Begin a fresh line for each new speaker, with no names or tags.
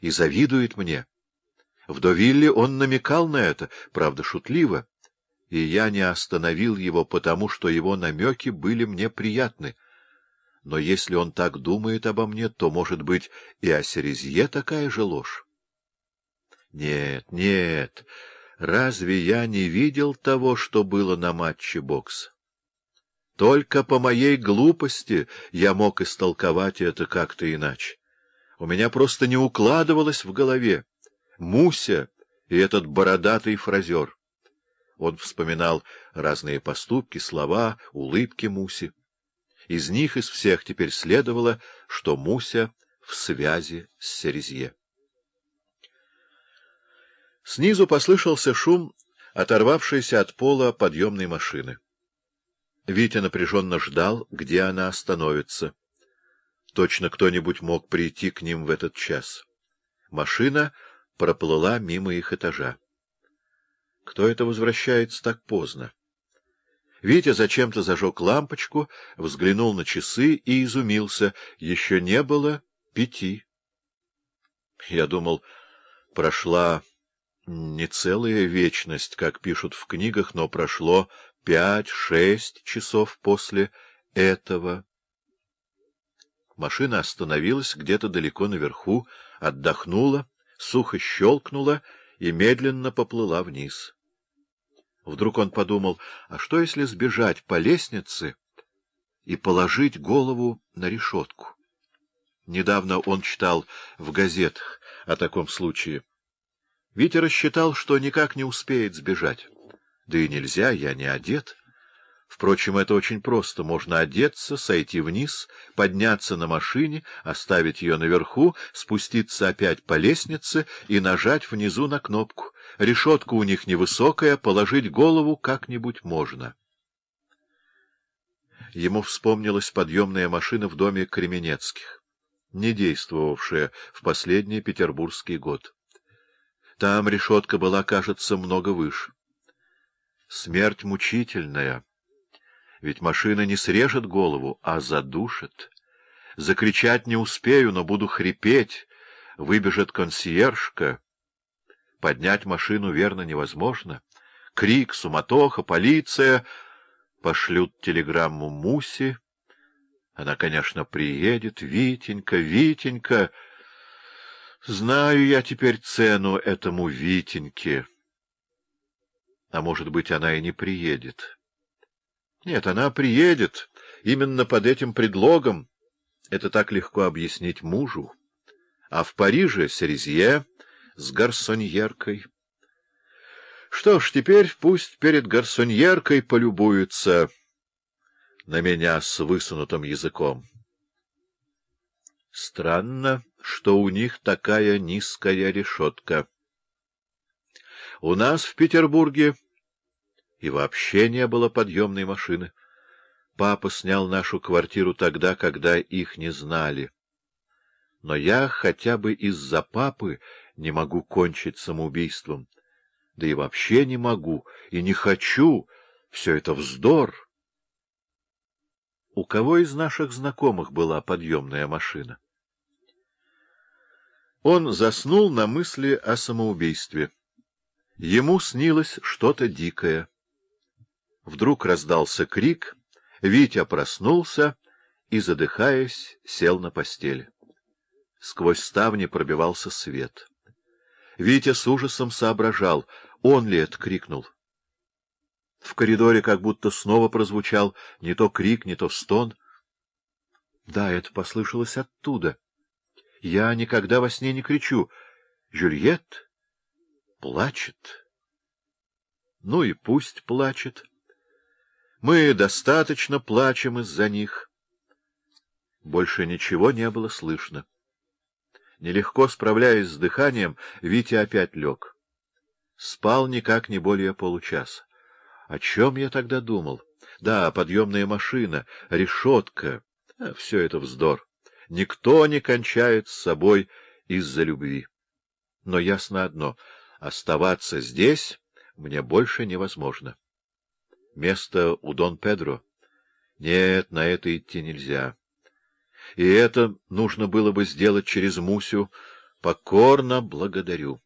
и завидует мне. В Довилле он намекал на это, правда, шутливо, и я не остановил его, потому что его намеки были мне приятны. Но если он так думает обо мне, то, может быть, и о Серезье такая же ложь? Нет, нет, разве я не видел того, что было на матче бокса? Только по моей глупости я мог истолковать это как-то иначе. У меня просто не укладывалось в голове. Муся и этот бородатый фразер. Он вспоминал разные поступки, слова, улыбки Муси. Из них из всех теперь следовало, что Муся в связи с Серезье. Снизу послышался шум, оторвавшийся от пола подъемной машины. Витя напряженно ждал, где она остановится. Точно кто-нибудь мог прийти к ним в этот час. Машина проплыла мимо их этажа. Кто это возвращается так поздно? Витя зачем-то зажег лампочку, взглянул на часы и изумился. Еще не было пяти. Я думал, прошла не целая вечность, как пишут в книгах, но прошло пять-шесть часов после этого. Машина остановилась где-то далеко наверху, отдохнула, сухо щелкнула и медленно поплыла вниз. Вдруг он подумал, а что если сбежать по лестнице и положить голову на решетку? Недавно он читал в газетах о таком случае. Витя рассчитал, что никак не успеет сбежать. Да и нельзя, я не одет. Впрочем, это очень просто. Можно одеться, сойти вниз, подняться на машине, оставить ее наверху, спуститься опять по лестнице и нажать внизу на кнопку. Решетка у них невысокая, положить голову как-нибудь можно. Ему вспомнилась подъемная машина в доме Кременецких, не действовавшая в последний петербургский год. Там решетка была, кажется, много выше. Смерть мучительная. Ведь машина не срежет голову, а задушит. Закричать не успею, но буду хрипеть. Выбежит консьержка. Поднять машину, верно, невозможно. Крик, суматоха, полиция. Пошлют телеграмму Муси. Она, конечно, приедет. Витенька, Витенька. Знаю я теперь цену этому Витеньке. А может быть, она и не приедет. Нет, она приедет именно под этим предлогом. Это так легко объяснить мужу. А в Париже Серезье с гарсоньеркой. Что ж, теперь пусть перед гарсоньеркой полюбуются на меня с высунутым языком. Странно, что у них такая низкая решетка. У нас в Петербурге и вообще не было подъемной машины. Папа снял нашу квартиру тогда, когда их не знали. Но я хотя бы из-за папы не могу кончить самоубийством. Да и вообще не могу, и не хочу. Все это вздор. У кого из наших знакомых была подъемная машина? Он заснул на мысли о самоубийстве. Ему снилось что-то дикое. Вдруг раздался крик, Витя проснулся и, задыхаясь, сел на постели. Сквозь ставни пробивался свет. Витя с ужасом соображал, он ли это крикнул. В коридоре как будто снова прозвучал не то крик, не то стон. Да, это послышалось оттуда. Я никогда во сне не кричу. Жюльет плачет. Ну и пусть плачет. Мы достаточно плачем из-за них. Больше ничего не было слышно. Нелегко справляясь с дыханием, Витя опять лег. Спал никак не более получаса. О чем я тогда думал? Да, подъемная машина, решетка. А, все это вздор. Никто не кончает с собой из-за любви. Но ясно одно — Оставаться здесь мне больше невозможно. Место у Дон Педро? Нет, на это идти нельзя. И это нужно было бы сделать через Мусю, покорно благодарю.